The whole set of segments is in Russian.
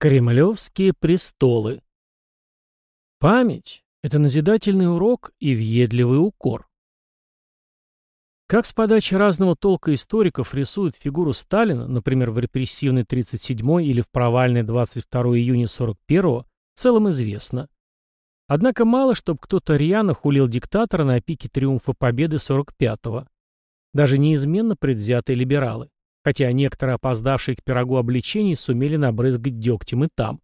Кремлевские престолы. Память – это назидательный урок и въедливый укор. Как с подачи разного толка историков рисуют фигуру Сталина, например, в репрессивной 37-й или в провальной 22 июня 41-го, в целом известно. Однако мало, чтобы кто-то рьяно хулил диктатора на пике триумфа победы 45-го. Даже неизменно предвзятые либералы хотя некоторые опоздавшие к пирогу обличений сумели набрызгать дегтем и там.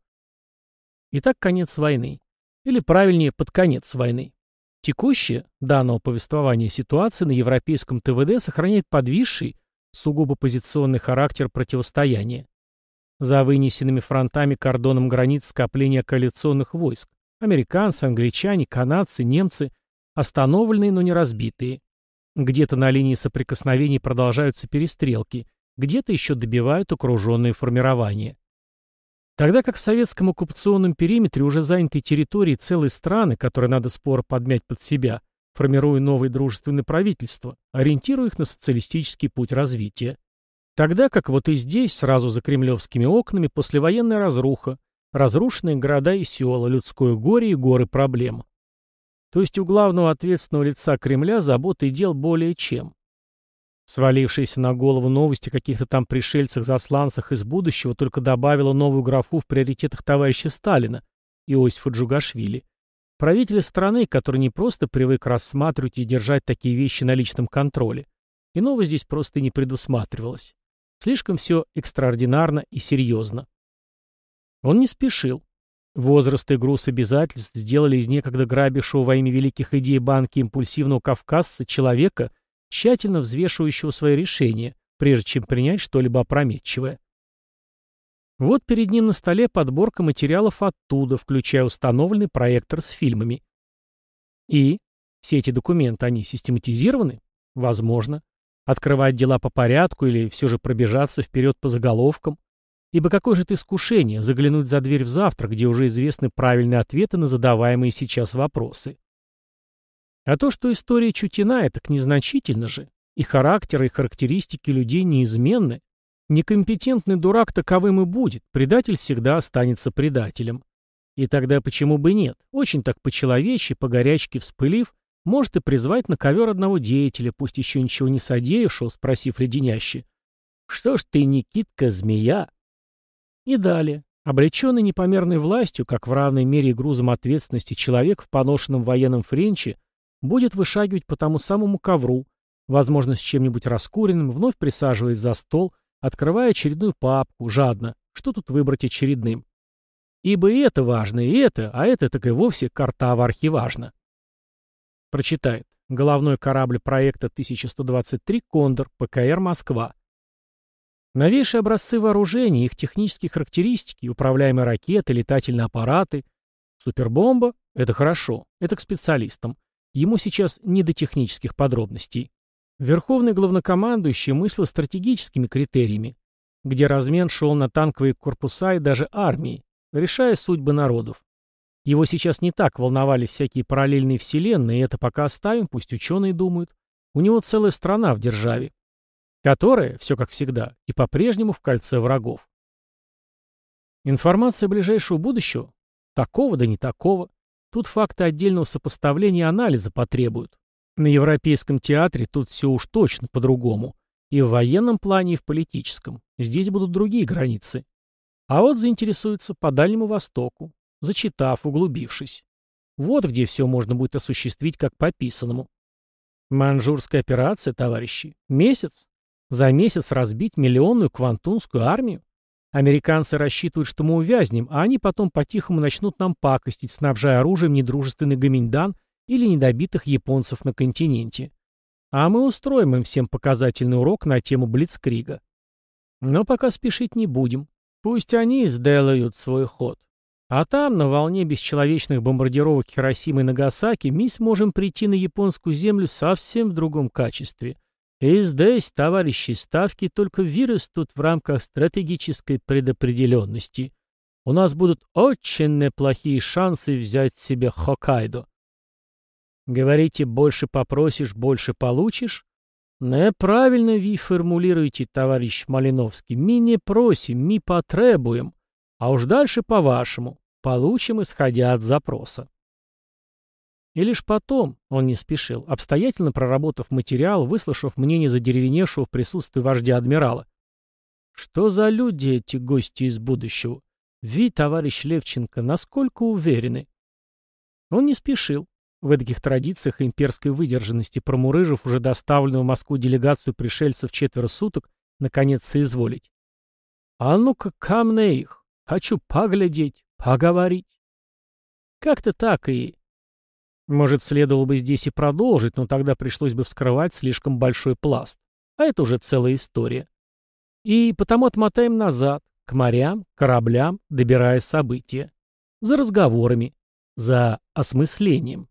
Итак, конец войны. Или правильнее, под конец войны. Текущая, данного повествования ситуации на европейском ТВД сохраняет подвисший, сугубо позиционный характер противостояния. За вынесенными фронтами кордоном границ скопления коалиционных войск. Американцы, англичане, канадцы, немцы. Остановленные, но не разбитые. Где-то на линии соприкосновений продолжаются перестрелки, где-то еще добивают окруженные формирования. Тогда как в советском оккупационном периметре уже заняты территории целой страны, которые надо споро подмять под себя, формируя новые дружественные правительства, ориентируя их на социалистический путь развития. Тогда как вот и здесь, сразу за кремлевскими окнами, послевоенная разруха, разрушенные города и села, людское горе и горы проблем. То есть у главного ответственного лица Кремля заботы и дел более чем. Свалившаяся на голову новости о каких-то там пришельцах-засланцах из будущего только добавила новую графу в приоритетах товарища Сталина, Иосифа Джугашвили. Правителя страны, который не просто привык рассматривать и держать такие вещи на личном контроле. Иного здесь просто не предусматривалось. Слишком все экстраординарно и серьезно. Он не спешил. Возраст и груз обязательств сделали из некогда грабившего во имя великих идей банки импульсивного кавказца человека – тщательно взвешивающего свои решения, прежде чем принять что-либо опрометчивое. Вот перед ним на столе подборка материалов оттуда, включая установленный проектор с фильмами. И все эти документы, они систематизированы? Возможно. Открывать дела по порядку или все же пробежаться вперед по заголовкам? Ибо какое же это искушение заглянуть за дверь в завтра, где уже известны правильные ответы на задаваемые сейчас вопросы. А то, что история чутина, это к незначительно же. И характеры, и характеристики людей неизменны. Некомпетентный дурак таковым и будет, предатель всегда останется предателем. И тогда почему бы нет? Очень так по-человечьи, по горячке вспылив, может и призвать на ковер одного деятеля, пусть еще ничего не содеявшего, спросив леденяще. «Что ж ты, Никитка, змея?» И далее. Облеченный непомерной властью, как в равной мере и грузом ответственности человек в поношенном военном френче, будет вышагивать по тому самому ковру, возможно, с чем-нибудь раскуренным, вновь присаживаясь за стол, открывая очередную папку, жадно, что тут выбрать очередным. Ибо и это важно, и это, а это так и вовсе карта в архиважно. Прочитает. Головной корабль проекта 1123 «Кондор», ПКР «Москва». Новейшие образцы вооружений, их технические характеристики, управляемые ракеты, летательные аппараты. Супербомба — это хорошо, это к специалистам. Ему сейчас не до технических подробностей. Верховный главнокомандующий мыслил стратегическими критериями, где размен шел на танковые корпуса и даже армии, решая судьбы народов. Его сейчас не так волновали всякие параллельные вселенные, и это пока оставим, пусть ученые думают. У него целая страна в державе, которая, все как всегда, и по-прежнему в кольце врагов. Информация ближайшего будущего? Такого да не такого. Тут факты отдельного сопоставления и анализа потребуют. На Европейском театре тут все уж точно по-другому. И в военном плане, и в политическом. Здесь будут другие границы. А вот заинтересуются по Дальнему Востоку, зачитав, углубившись. Вот где все можно будет осуществить как по писанному. Манжурская операция, товарищи. Месяц? За месяц разбить миллионную квантунскую армию? Американцы рассчитывают, что мы увязнем, а они потом по-тихому начнут нам пакостить, снабжая оружием недружественный гоминьдан или недобитых японцев на континенте. А мы устроим им всем показательный урок на тему Блицкрига. Но пока спешить не будем. Пусть они сделают свой ход. А там, на волне бесчеловечных бомбардировок Хиросимы и Нагасаки, мы сможем прийти на японскую землю совсем в другом качестве. И здесь, товарищи, ставки только вырастут в рамках стратегической предопределенности. У нас будут очень неплохие шансы взять себе Хоккайдо. Говорите, больше попросишь, больше получишь? Неправильно вы формулируете, товарищ Малиновский. Мы не просим, мы потребуем. А уж дальше по-вашему. Получим, исходя от запроса. И лишь потом, он не спешил, обстоятельно проработав материал, выслушав мнение задеревеневшего в присутствии вождя адмирала. Что за люди эти гости из будущего? Ви, товарищ Левченко, насколько уверены? Он не спешил. В таких традициях имперской выдержанности, промурыжив уже доставленную в Москву делегацию пришельцев четверо суток, наконец соизволить. «А ну-ка, ко мне их! Хочу поглядеть, поговорить!» Как-то так и... Может, следовало бы здесь и продолжить, но тогда пришлось бы вскрывать слишком большой пласт. А это уже целая история. И потому отмотаем назад, к морям, кораблям, добирая события. За разговорами, за осмыслением.